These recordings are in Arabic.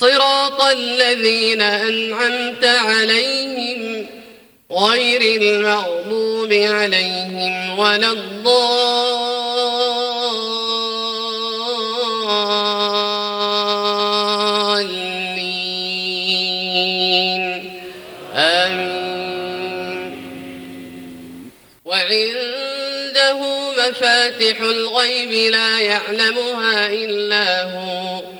صراط الذين أنعمت عليهم غير المغضوب عليهم ولا الضالين. آمين. وعنده مفاتح الغيب لا يعلمها إلا هو.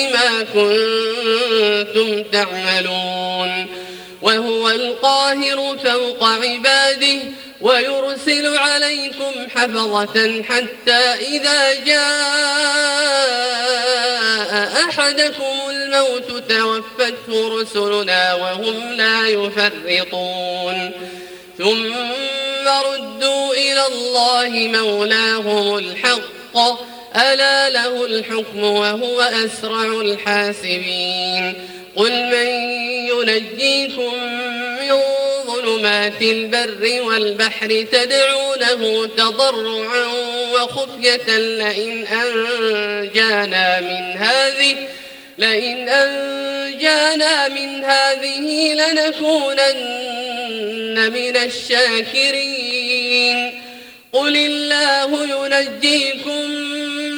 بما كنتم تعملون وهو القاهر فوق عباده ويرسل عليكم حفظة حتى إذا جاء أحدكم الموت توفته رسلنا وهم لا يفرطون. ثم ردوا إلى الله مولاهم الحق ألا له الحكم وهو أسرع الحاسبين قل من ينجيكم من ظلمات البر والبحر تدعونه تضرعا وخفية لئن أنجانا من هذه لئن أنجانا من هذه لنكونن من الشاكرين. قل الله ينجيكم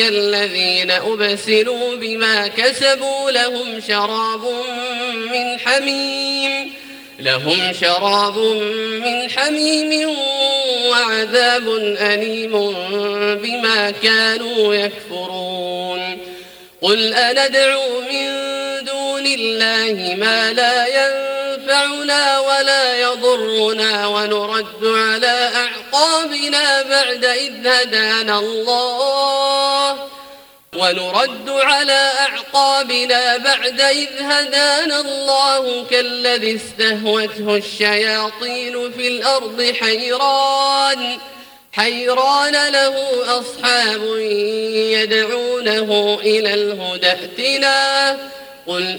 الذين أبسلوا بما كسبوا لهم شراب من حميم لهم شراب من حميم وعذاب أليم بما كانوا يكفرون. قل أندعو من دون الله ما لا ينفعنا ولا يضرنا ونرد على أعقابنا بعد إذ هدانا الله. ونرد على أعقابنا بعد إذ هدانا الله. كالذي استهوته الشياطين في الأرض حيران. حيران له أصحاب يدعونه إلى الهدى ائتنا. قل